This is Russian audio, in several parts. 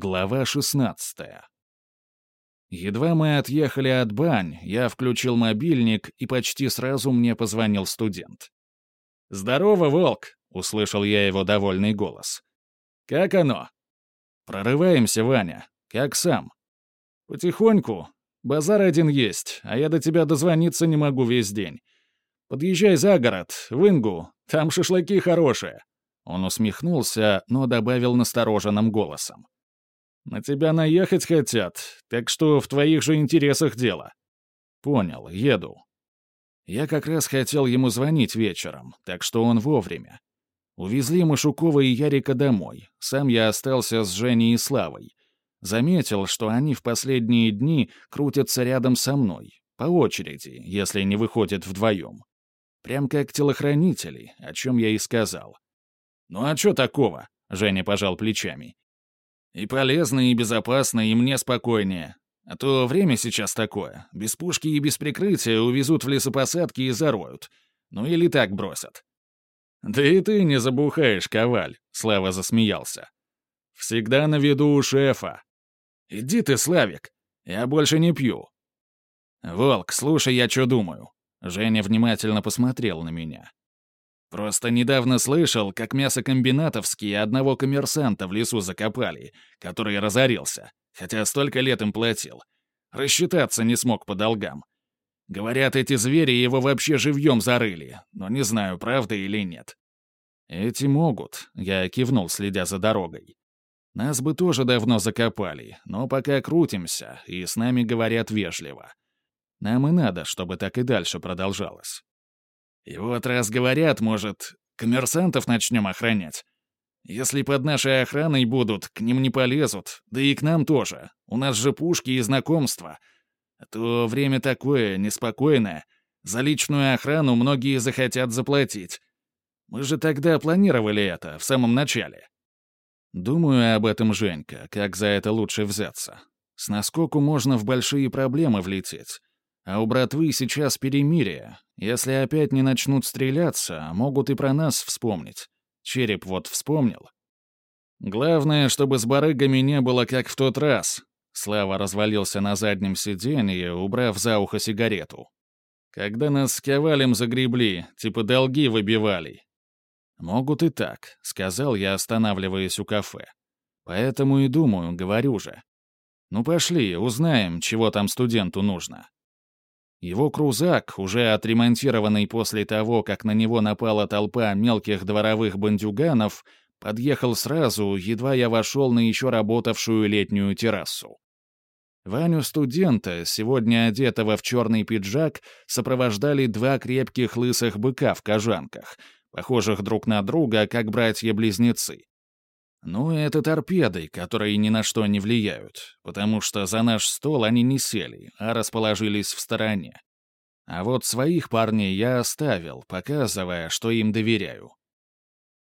Глава 16. Едва мы отъехали от бань, я включил мобильник, и почти сразу мне позвонил студент. «Здорово, Волк!» — услышал я его довольный голос. «Как оно?» «Прорываемся, Ваня. Как сам?» «Потихоньку. Базар один есть, а я до тебя дозвониться не могу весь день. Подъезжай за город, в Ингу, там шашлыки хорошие». Он усмехнулся, но добавил настороженным голосом. На тебя наехать хотят, так что в твоих же интересах дело». «Понял, еду». Я как раз хотел ему звонить вечером, так что он вовремя. Увезли Машукова и Ярика домой. Сам я остался с Женей и Славой. Заметил, что они в последние дни крутятся рядом со мной, по очереди, если не выходят вдвоем. Прям как телохранители, о чем я и сказал. «Ну а что такого?» — Женя пожал плечами. И полезно, и безопасно, и мне спокойнее. А то время сейчас такое. Без пушки и без прикрытия увезут в лесопосадки и зароют. Ну или так бросят. «Да и ты не забухаешь, Коваль», — Слава засмеялся. «Всегда на виду у шефа. Иди ты, Славик, я больше не пью». «Волк, слушай, я что думаю». Женя внимательно посмотрел на меня. Просто недавно слышал, как мясокомбинатовские одного коммерсанта в лесу закопали, который разорился, хотя столько лет им платил. Рассчитаться не смог по долгам. Говорят, эти звери его вообще живьем зарыли, но не знаю, правда или нет. «Эти могут», — я кивнул, следя за дорогой. «Нас бы тоже давно закопали, но пока крутимся, и с нами говорят вежливо. Нам и надо, чтобы так и дальше продолжалось». И вот раз говорят, может, коммерсантов начнем охранять. Если под нашей охраной будут, к ним не полезут, да и к нам тоже. У нас же пушки и знакомства. А то время такое, неспокойное. За личную охрану многие захотят заплатить. Мы же тогда планировали это, в самом начале. Думаю об этом, Женька, как за это лучше взяться. С наскоку можно в большие проблемы влететь. А у братвы сейчас перемирие. Если опять не начнут стреляться, могут и про нас вспомнить. Череп вот вспомнил. Главное, чтобы с барыгами не было, как в тот раз. Слава развалился на заднем сиденье, убрав за ухо сигарету. Когда нас с Ковалем загребли, типа долги выбивали. «Могут и так», — сказал я, останавливаясь у кафе. «Поэтому и думаю, говорю же. Ну пошли, узнаем, чего там студенту нужно». Его крузак, уже отремонтированный после того, как на него напала толпа мелких дворовых бандюганов, подъехал сразу, едва я вошел на еще работавшую летнюю террасу. Ваню-студента, сегодня одетого в черный пиджак, сопровождали два крепких лысых быка в кожанках, похожих друг на друга, как братья-близнецы. Ну, это торпеды, которые ни на что не влияют, потому что за наш стол они не сели, а расположились в стороне. А вот своих парней я оставил, показывая, что им доверяю.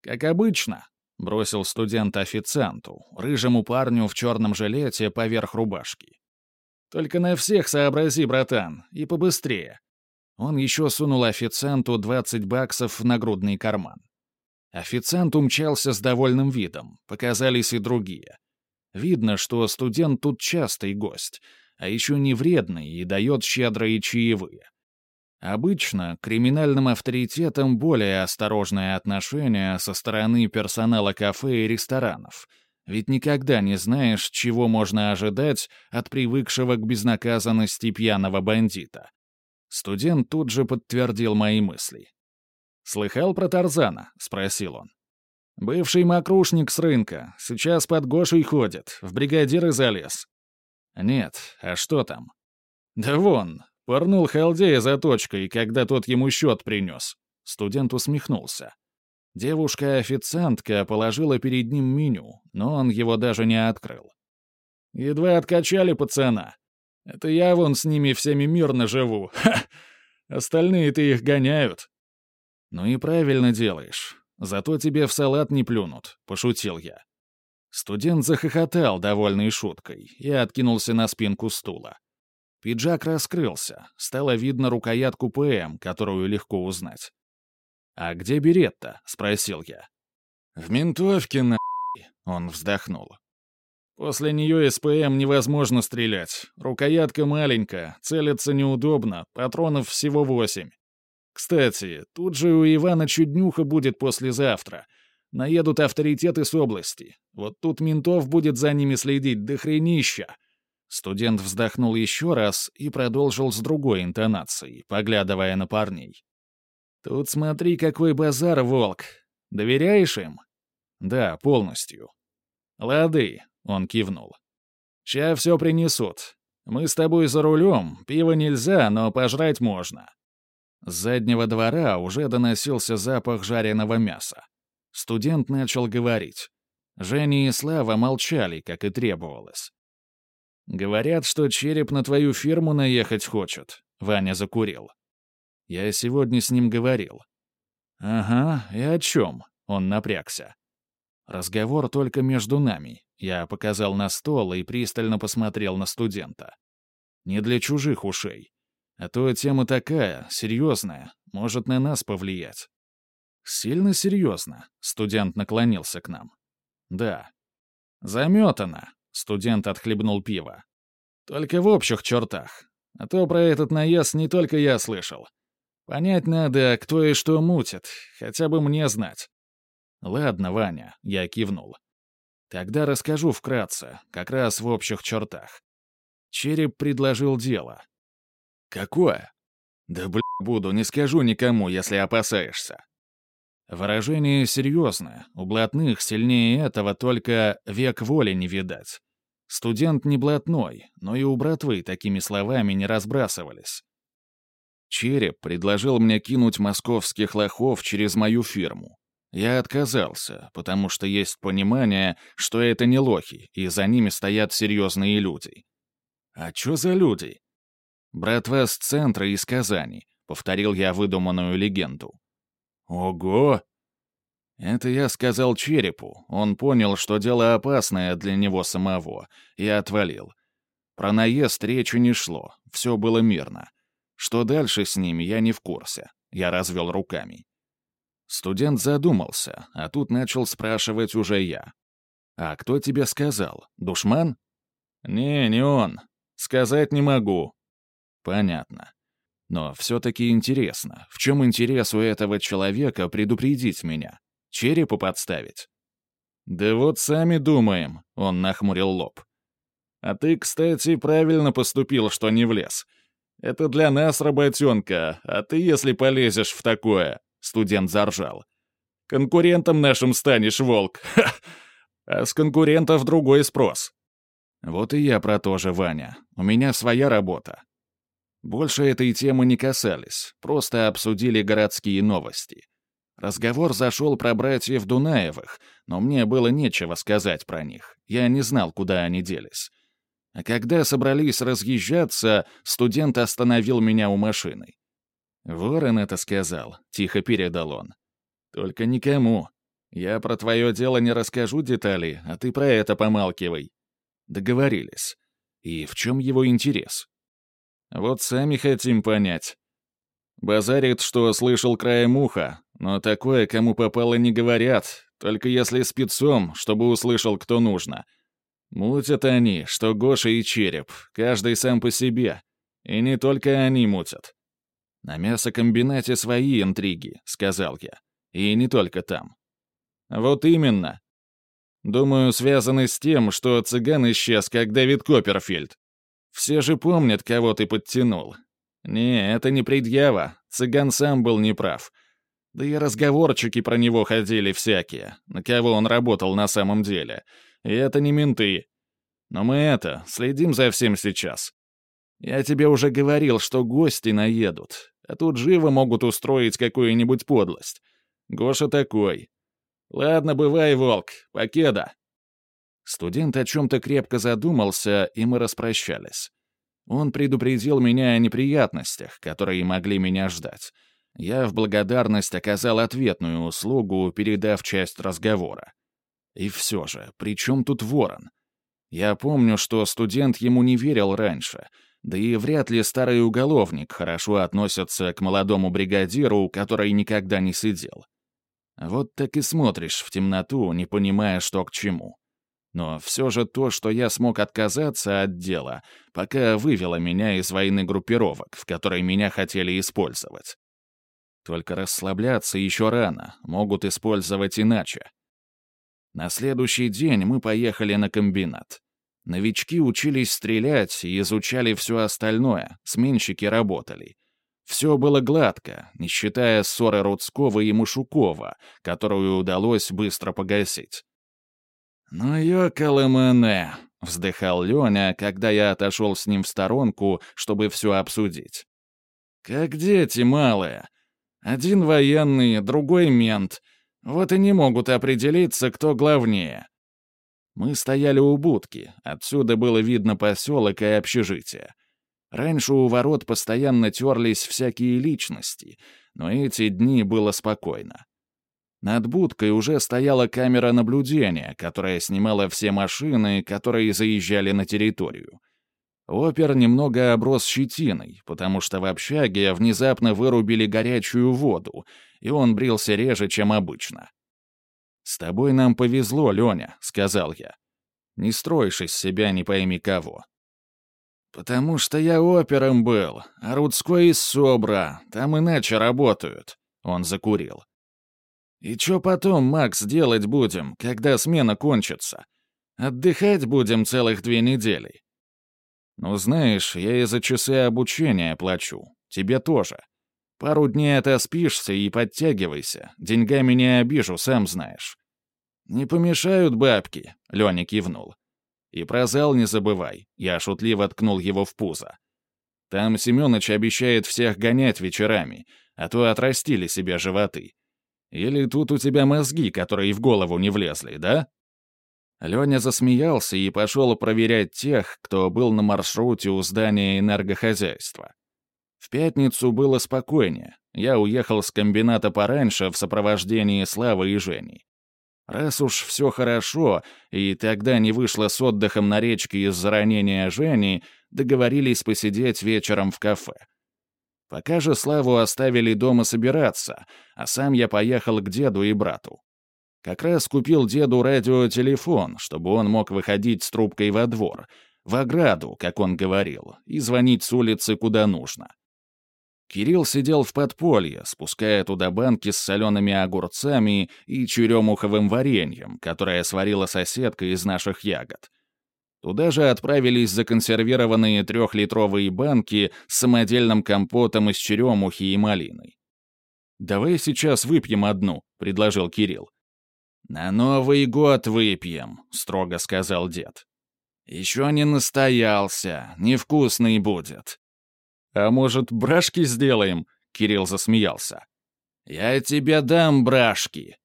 «Как обычно», — бросил студент официанту, рыжему парню в черном жилете поверх рубашки. «Только на всех сообрази, братан, и побыстрее». Он еще сунул официанту 20 баксов в нагрудный карман. Официант умчался с довольным видом, показались и другие. Видно, что студент тут частый гость, а еще не вредный и дает щедрые чаевые. Обычно к криминальным авторитетам более осторожное отношение со стороны персонала кафе и ресторанов, ведь никогда не знаешь, чего можно ожидать от привыкшего к безнаказанности пьяного бандита. Студент тут же подтвердил мои мысли. «Слыхал про Тарзана?» — спросил он. «Бывший мокрушник с рынка. Сейчас под Гошей ходит. В бригадиры залез». «Нет. А что там?» «Да вон. Порнул халдея за точкой, когда тот ему счет принес». Студент усмехнулся. Девушка-официантка положила перед ним меню, но он его даже не открыл. «Едва откачали пацана. Это я вон с ними всеми мирно живу. Ха! Остальные-то их гоняют». «Ну и правильно делаешь. Зато тебе в салат не плюнут», — пошутил я. Студент захохотал, довольной шуткой, и откинулся на спинку стула. Пиджак раскрылся, стало видно рукоятку ПМ, которую легко узнать. «А где берет-то?» — спросил я. «В ментовке, на...» — он вздохнул. После нее СПМ невозможно стрелять. Рукоятка маленькая, целиться неудобно, патронов всего восемь. Кстати, тут же у Ивана чуднюха будет послезавтра. Наедут авторитеты с области. Вот тут ментов будет за ними следить до хренища. Студент вздохнул еще раз и продолжил с другой интонацией, поглядывая на парней. «Тут смотри, какой базар, волк. Доверяешь им?» «Да, полностью». «Лады», — он кивнул. «Ща все принесут. Мы с тобой за рулем, пива нельзя, но пожрать можно». С заднего двора уже доносился запах жареного мяса. Студент начал говорить. Женя и Слава молчали, как и требовалось. «Говорят, что череп на твою фирму наехать хочет», — Ваня закурил. «Я сегодня с ним говорил». «Ага, и о чем?» — он напрягся. «Разговор только между нами», — я показал на стол и пристально посмотрел на студента. «Не для чужих ушей. А то тема такая, серьезная, может на нас повлиять». «Сильно серьезно», — студент наклонился к нам. «Да». «Заметано», Студент отхлебнул пиво. «Только в общих чертах. А то про этот наезд не только я слышал. Понять надо, кто и что мутит, хотя бы мне знать». «Ладно, Ваня», — я кивнул. «Тогда расскажу вкратце, как раз в общих чертах. Череп предложил дело». «Какое?» «Да, бля, буду, не скажу никому, если опасаешься». Выражение серьезное, у блатных сильнее этого только век воли не видать. Студент не блатной, но и у братвы такими словами не разбрасывались. Череп предложил мне кинуть московских лохов через мою фирму. Я отказался, потому что есть понимание, что это не лохи, и за ними стоят серьезные люди. А чё за люди? Братва с центра из Казани, повторил я выдуманную легенду. «Ого!» Это я сказал черепу. Он понял, что дело опасное для него самого, и отвалил. Про наезд речи не шло, все было мирно. Что дальше с ними, я не в курсе. Я развел руками. Студент задумался, а тут начал спрашивать уже я. «А кто тебе сказал? Душман?» «Не, не он. Сказать не могу». «Понятно. Но все-таки интересно, в чем интерес у этого человека предупредить меня? Черепу подставить? Да вот сами думаем, он нахмурил лоб. А ты, кстати, правильно поступил, что не влез. Это для нас работенка, а ты, если полезешь в такое, студент заржал. Конкурентом нашим станешь, волк. Ха! А с конкурентов другой спрос. Вот и я про то же, Ваня. У меня своя работа. Больше этой темы не касались, просто обсудили городские новости. Разговор зашел про братьев Дунаевых, но мне было нечего сказать про них. Я не знал, куда они делись. А когда собрались разъезжаться, студент остановил меня у машины. «Ворон это сказал», — тихо передал он. «Только никому. Я про твое дело не расскажу детали, а ты про это помалкивай». Договорились. И в чем его интерес? Вот сами хотим понять. Базарит, что слышал краем уха, но такое кому попало не говорят, только если спецом, чтобы услышал кто нужно. Мутят они, что Гоша и Череп, каждый сам по себе. И не только они мутят. На мясокомбинате свои интриги, сказал я. И не только там. Вот именно. Думаю, связаны с тем, что цыган исчез, как Дэвид Копперфильд. Все же помнят, кого ты подтянул. Не, это не предъява. Цыган сам был неправ. Да и разговорчики про него ходили всякие, на кого он работал на самом деле. И это не менты. Но мы это, следим за всем сейчас. Я тебе уже говорил, что гости наедут, а тут живо могут устроить какую-нибудь подлость. Гоша такой. Ладно, бывай, волк, покеда. Студент о чем-то крепко задумался, и мы распрощались. Он предупредил меня о неприятностях, которые могли меня ждать. Я в благодарность оказал ответную услугу, передав часть разговора. И все же, при чем тут ворон? Я помню, что студент ему не верил раньше, да и вряд ли старый уголовник хорошо относится к молодому бригадиру, который никогда не сидел. Вот так и смотришь в темноту, не понимая, что к чему. Но все же то, что я смог отказаться от дела, пока вывело меня из войны группировок, в которой меня хотели использовать. Только расслабляться еще рано, могут использовать иначе. На следующий день мы поехали на комбинат. Новички учились стрелять и изучали все остальное, сменщики работали. Все было гладко, не считая ссоры Рудского и Мушукова, которую удалось быстро погасить. «Ну, ёкалэмэне», — вздыхал Леня, когда я отошел с ним в сторонку, чтобы все обсудить. «Как дети малые. Один военный, другой мент. Вот и не могут определиться, кто главнее. Мы стояли у будки, отсюда было видно поселок и общежитие. Раньше у ворот постоянно терлись всякие личности, но эти дни было спокойно. Над будкой уже стояла камера наблюдения, которая снимала все машины, которые заезжали на территорию. Опер немного оброс щетиной, потому что в общаге внезапно вырубили горячую воду, и он брился реже, чем обычно. «С тобой нам повезло, Леня», — сказал я. «Не строишь из себя не пойми кого». «Потому что я опером был, а Рудской из СОБРа, там иначе работают», — он закурил. И что потом, Макс, делать будем, когда смена кончится? Отдыхать будем целых две недели. Ну, знаешь, я и за часы обучения плачу. Тебе тоже. Пару дней отоспишься и подтягивайся. Деньгами не обижу, сам знаешь. Не помешают бабки, — Леня кивнул. И про зал не забывай. Я шутливо ткнул его в пузо. Там Семёныч обещает всех гонять вечерами, а то отрастили себе животы. Или тут у тебя мозги, которые в голову не влезли, да?» Леня засмеялся и пошел проверять тех, кто был на маршруте у здания энергохозяйства. В пятницу было спокойнее. Я уехал с комбината пораньше в сопровождении Славы и Жени. Раз уж все хорошо, и тогда не вышло с отдыхом на речке из-за ранения Жени, договорились посидеть вечером в кафе. Пока же Славу оставили дома собираться, а сам я поехал к деду и брату. Как раз купил деду радиотелефон, чтобы он мог выходить с трубкой во двор, в ограду, как он говорил, и звонить с улицы куда нужно. Кирилл сидел в подполье, спуская туда банки с солеными огурцами и черемуховым вареньем, которое сварила соседка из наших ягод. Туда же отправились законсервированные трехлитровые банки с самодельным компотом из черемухи и малины. «Давай сейчас выпьем одну», — предложил Кирилл. «На Новый год выпьем», — строго сказал дед. «Еще не настоялся, невкусный будет». «А может, брашки сделаем?» — Кирилл засмеялся. «Я тебе дам брашки»,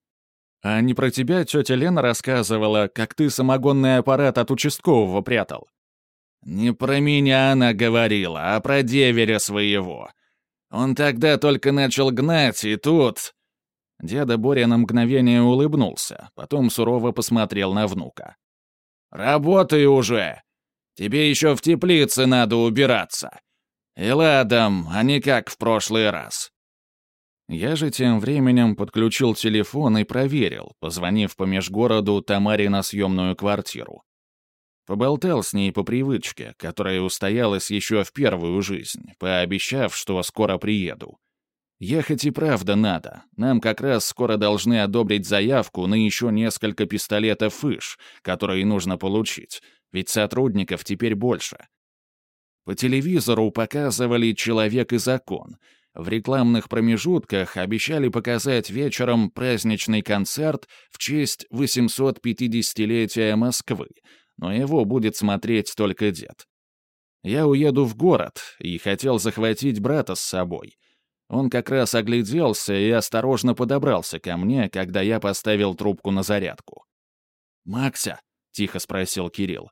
а не про тебя тетя Лена рассказывала, как ты самогонный аппарат от участкового прятал?» «Не про меня она говорила, а про деверя своего. Он тогда только начал гнать, и тут...» Деда Боря на мгновение улыбнулся, потом сурово посмотрел на внука. «Работай уже! Тебе еще в теплице надо убираться. И ладом, а не как в прошлый раз. Я же тем временем подключил телефон и проверил, позвонив по межгороду Тамаре на съемную квартиру. Поболтал с ней по привычке, которая устоялась еще в первую жизнь, пообещав, что скоро приеду. Ехать и правда надо. Нам как раз скоро должны одобрить заявку на еще несколько пистолетов «Фыш», которые нужно получить, ведь сотрудников теперь больше. По телевизору показывали «Человек и закон», в рекламных промежутках обещали показать вечером праздничный концерт в честь 850-летия Москвы, но его будет смотреть только дед. Я уеду в город и хотел захватить брата с собой. Он как раз огляделся и осторожно подобрался ко мне, когда я поставил трубку на зарядку. «Макся?» — тихо спросил Кирилл.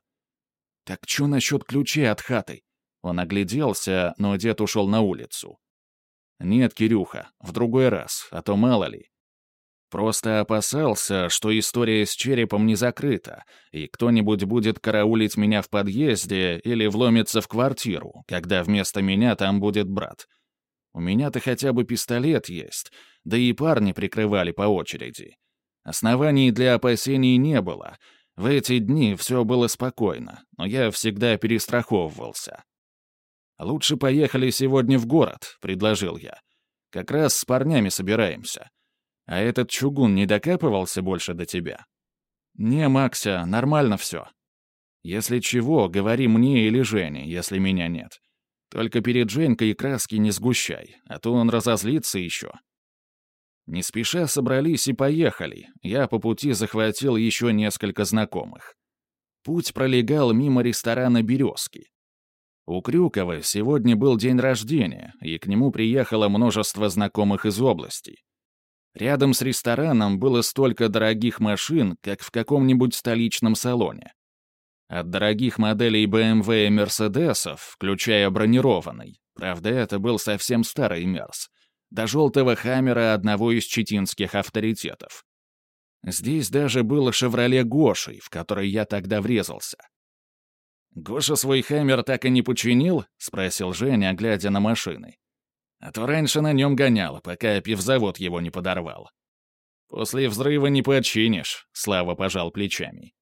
«Так что насчет ключей от хаты?» Он огляделся, но дед ушел на улицу. «Нет, Кирюха, в другой раз, а то мало ли». Просто опасался, что история с черепом не закрыта, и кто-нибудь будет караулить меня в подъезде или вломиться в квартиру, когда вместо меня там будет брат. У меня-то хотя бы пистолет есть, да и парни прикрывали по очереди. Оснований для опасений не было, В эти дни все было спокойно, но я всегда перестраховывался. «Лучше поехали сегодня в город», — предложил я. «Как раз с парнями собираемся. А этот чугун не докапывался больше до тебя?» «Не, Макся, нормально все. Если чего, говори мне или Жене, если меня нет. Только перед Женькой краски не сгущай, а то он разозлится еще». Не спеша собрались и поехали. Я по пути захватил еще несколько знакомых. Путь пролегал мимо ресторана «Березки». У Крюкова сегодня был день рождения, и к нему приехало множество знакомых из области. Рядом с рестораном было столько дорогих машин, как в каком-нибудь столичном салоне. От дорогих моделей BMW и Мерседесов, включая бронированный, правда, это был совсем старый Мерс, до желтого хаммера одного из читинских авторитетов. Здесь даже было «Шевроле Гошей», в который я тогда врезался. «Гоша свой хаммер так и не починил?» — спросил Женя, глядя на машины. А то раньше на нем гонял, пока пивзавод его не подорвал. После взрыва не починишь, Слава пожал плечами.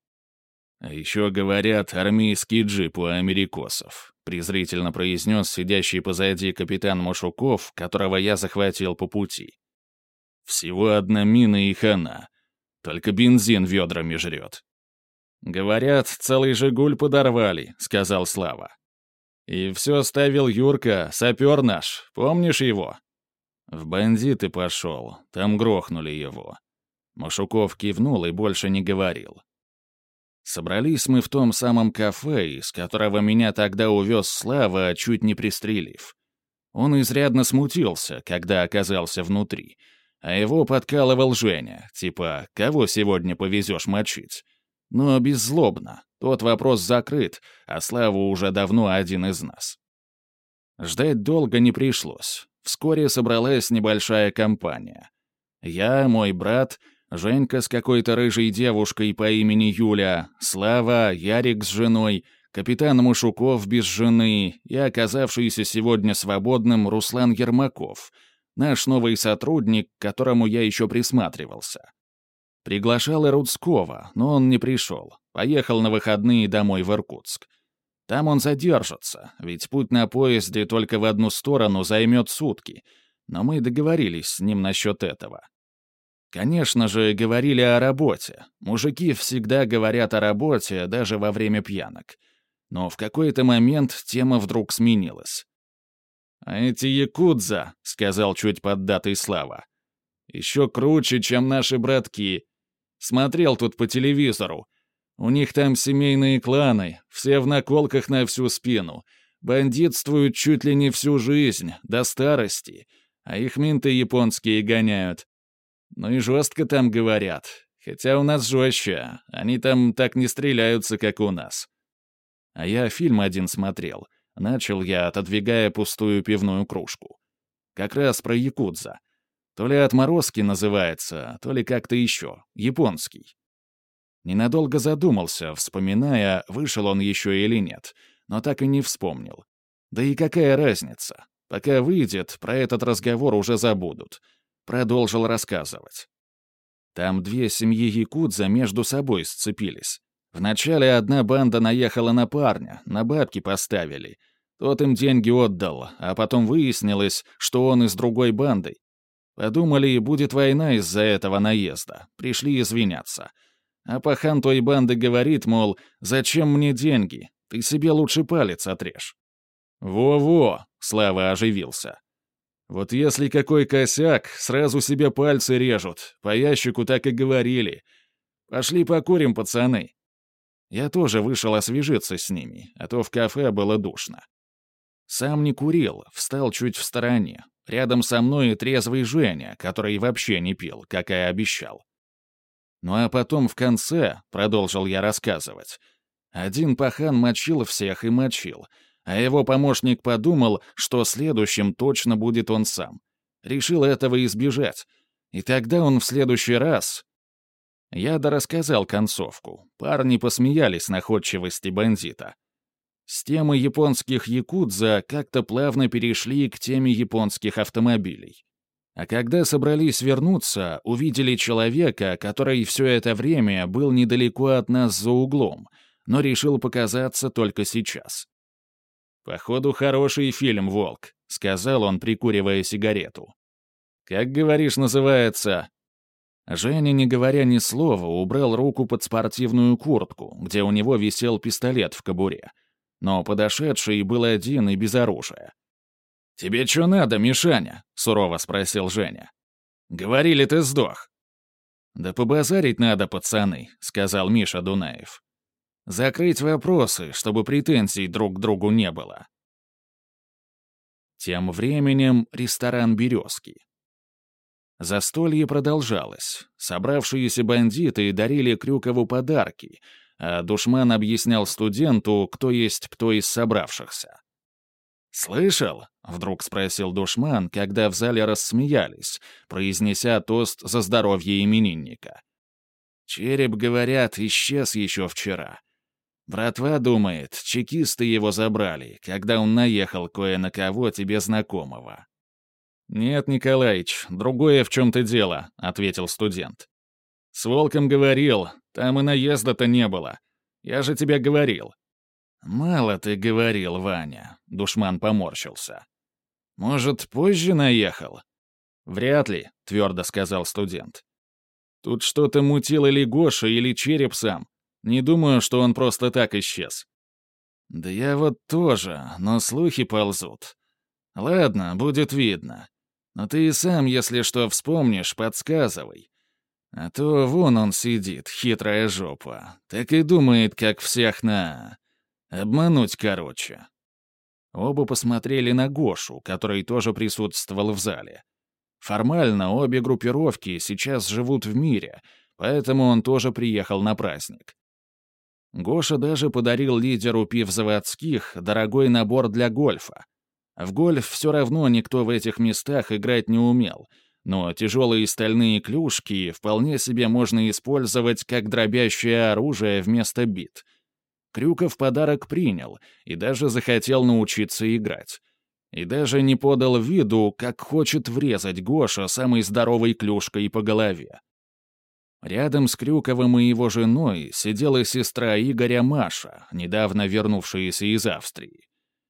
А еще говорят, армейский джип у америкосов, презрительно произнес сидящий позади капитан Машуков, которого я захватил по пути. Всего одна мина и хана. Только бензин ведрами жрет. «Говорят, целый «Жигуль» подорвали», — сказал Слава. И все оставил Юрка, сапер наш, помнишь его? В бандиты пошел, там грохнули его. Машуков кивнул и больше не говорил. Собрались мы в том самом кафе, из которого меня тогда увез Слава, чуть не пристрелив. Он изрядно смутился, когда оказался внутри, а его подкалывал Женя, типа «Кого сегодня повезешь мочить?» Но беззлобно, тот вопрос закрыт, а Слава уже давно один из нас. Ждать долго не пришлось. Вскоре собралась небольшая компания. Я, мой брат, Женька с какой-то рыжей девушкой по имени Юля, Слава, Ярик с женой, капитан Мушуков без жены и оказавшийся сегодня свободным Руслан Ермаков, наш новый сотрудник, к которому я еще присматривался. Приглашал и Рудского, но он не пришел. Поехал на выходные домой в Иркутск. Там он задержится, ведь путь на поезде только в одну сторону займет сутки. Но мы договорились с ним насчет этого. Конечно же, говорили о работе. Мужики всегда говорят о работе, даже во время пьянок. Но в какой-то момент тема вдруг сменилась. «А эти якудза», — сказал чуть поддатый Слава, — «еще круче, чем наши братки. Смотрел тут по телевизору. У них там семейные кланы, все в наколках на всю спину. Бандитствуют чуть ли не всю жизнь, до старости. А их минты японские гоняют. Ну и жестко там говорят. Хотя у нас жестче. Они там так не стреляются, как у нас. А я фильм один смотрел. Начал я, отодвигая пустую пивную кружку. Как раз про якудза. То ли отморозки называется, то ли как-то еще, японский. Ненадолго задумался, вспоминая, вышел он еще или нет, но так и не вспомнил. Да и какая разница? Пока выйдет, про этот разговор уже забудут. Продолжил рассказывать. Там две семьи якудза между собой сцепились. Вначале одна банда наехала на парня, на бабки поставили. Тот им деньги отдал, а потом выяснилось, что он из другой банды, Подумали, будет война из-за этого наезда. Пришли извиняться. А пахан той банды говорит, мол, зачем мне деньги? Ты себе лучше палец отрежь. «Во-во!» — Слава оживился. «Вот если какой косяк, сразу себе пальцы режут. По ящику так и говорили. Пошли покурим, пацаны». Я тоже вышел освежиться с ними, а то в кафе было душно. Сам не курил, встал чуть в стороне, Рядом со мной и трезвый Женя, который вообще не пил, как и обещал. Ну а потом в конце, продолжил я рассказывать, один пахан мочил всех и мочил, а его помощник подумал, что следующим точно будет он сам. Решил этого избежать. И тогда он в следующий раз... Я дорассказал концовку. Парни посмеялись находчивости бандита. С темы японских якудза как-то плавно перешли к теме японских автомобилей. А когда собрались вернуться, увидели человека, который все это время был недалеко от нас за углом, но решил показаться только сейчас. «Походу, хороший фильм, «Волк», — сказал он, прикуривая сигарету. «Как, говоришь, называется?» Женя, не говоря ни слова, убрал руку под спортивную куртку, где у него висел пистолет в кобуре. Но подошедший был один и без оружия. «Тебе что надо, Мишаня?» — сурово спросил Женя. «Говорили, ты сдох». «Да побазарить надо, пацаны», — сказал Миша Дунаев. «Закрыть вопросы, чтобы претензий друг к другу не было». Тем временем ресторан «Березки». Застолье продолжалось. Собравшиеся бандиты дарили Крюкову подарки, а душман объяснял студенту, кто есть кто из собравшихся. «Слышал?» — вдруг спросил душман, когда в зале рассмеялись, произнеся тост за здоровье именинника. «Череп, говорят, исчез еще вчера. Братва думает, чекисты его забрали, когда он наехал кое на кого тебе знакомого». «Нет, Николаич, другое в чем-то дело», — ответил студент. «С Волком говорил, там и наезда-то не было. Я же тебе говорил. «Мало ты говорил, Ваня», — душман поморщился. «Может, позже наехал?» «Вряд ли», — твердо сказал студент. «Тут что-то мутил или Гоша, или череп сам. Не думаю, что он просто так исчез». «Да я вот тоже, но слухи ползут. Ладно, будет видно. Но ты и сам, если что вспомнишь, подсказывай. А то вон он сидит, хитрая жопа. Так и думает, как всех на... Обмануть, короче. Оба посмотрели на Гошу, который тоже присутствовал в зале. Формально обе группировки сейчас живут в мире, поэтому он тоже приехал на праздник. Гоша даже подарил лидеру пивзаводских дорогой набор для гольфа. В гольф все равно никто в этих местах играть не умел, но тяжелые стальные клюшки вполне себе можно использовать как дробящее оружие вместо бит — Крюков подарок принял и даже захотел научиться играть. И даже не подал виду, как хочет врезать Гоша самой здоровой клюшкой по голове. Рядом с Крюковым и его женой сидела сестра Игоря Маша, недавно вернувшаяся из Австрии.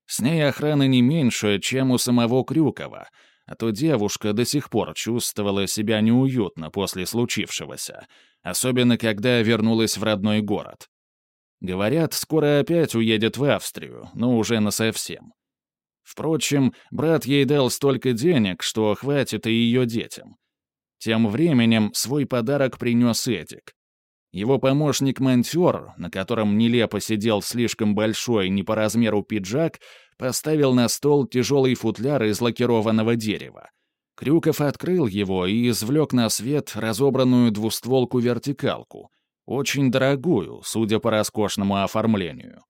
С ней охрана не меньше, чем у самого Крюкова, а то девушка до сих пор чувствовала себя неуютно после случившегося, особенно когда вернулась в родной город. Говорят, скоро опять уедет в Австрию, но уже насовсем. Впрочем, брат ей дал столько денег, что хватит и ее детям. Тем временем свой подарок принес Эдик. Его помощник-монтер, на котором нелепо сидел слишком большой не по размеру пиджак, поставил на стол тяжелый футляр из лакированного дерева. Крюков открыл его и извлек на свет разобранную двустволку-вертикалку — очень дорогую, судя по роскошному оформлению.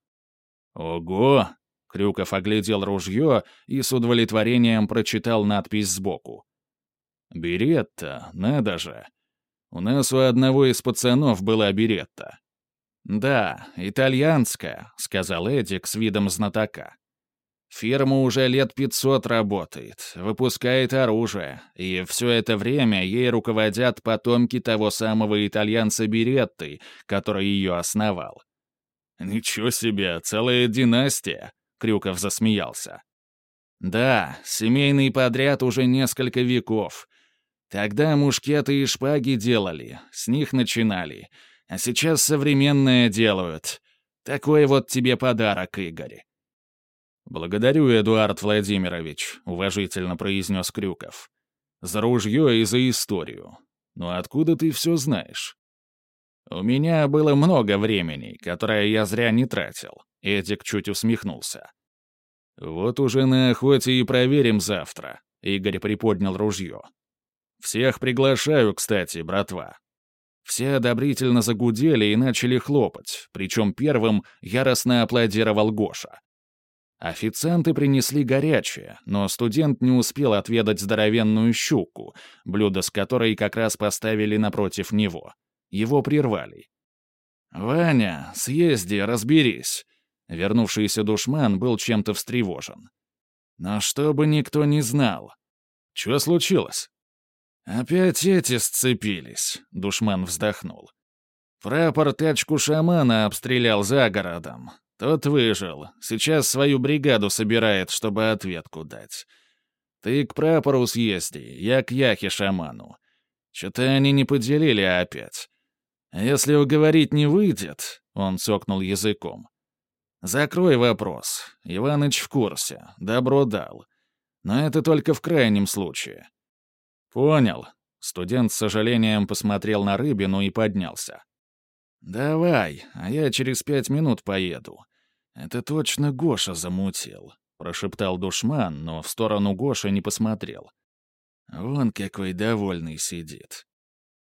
«Ого!» — Крюков оглядел ружье и с удовлетворением прочитал надпись сбоку. «Беретта, надо же! У нас у одного из пацанов была беретта». «Да, итальянская», — сказал Эдик с видом знатока. Фирма уже лет 500 работает, выпускает оружие, и все это время ей руководят потомки того самого итальянца Беретты, который ее основал. «Ничего себе, целая династия!» — Крюков засмеялся. «Да, семейный подряд уже несколько веков. Тогда мушкеты и шпаги делали, с них начинали, а сейчас современное делают. Такой вот тебе подарок, Игорь». «Благодарю, Эдуард Владимирович», — уважительно произнес Крюков. «За ружье и за историю. Но откуда ты все знаешь?» «У меня было много времени, которое я зря не тратил», — Эдик чуть усмехнулся. «Вот уже на охоте и проверим завтра», — Игорь приподнял ружье. «Всех приглашаю, кстати, братва». Все одобрительно загудели и начали хлопать, причем первым яростно аплодировал Гоша. Официанты принесли горячее, но студент не успел отведать здоровенную щуку, блюдо с которой как раз поставили напротив него. Его прервали. «Ваня, съезди, разберись». Вернувшийся душман был чем-то встревожен. «Но чтобы никто не знал». «Чего случилось?» «Опять эти сцепились», — душман вздохнул. «Прапор тачку шамана обстрелял за городом. Тот выжил. Сейчас свою бригаду собирает, чтобы ответку дать. Ты к прапору съезди, я к Яхе-шаману. Что-то они не поделили опять. Если уговорить не выйдет, — он цокнул языком. Закрой вопрос. Иваныч в курсе. Добро дал. Но это только в крайнем случае. Понял. Студент с сожалением посмотрел на рыбину и поднялся. «Давай, а я через пять минут поеду. Это точно Гоша замутил», — прошептал душман, но в сторону Гоши не посмотрел. «Вон какой довольный сидит.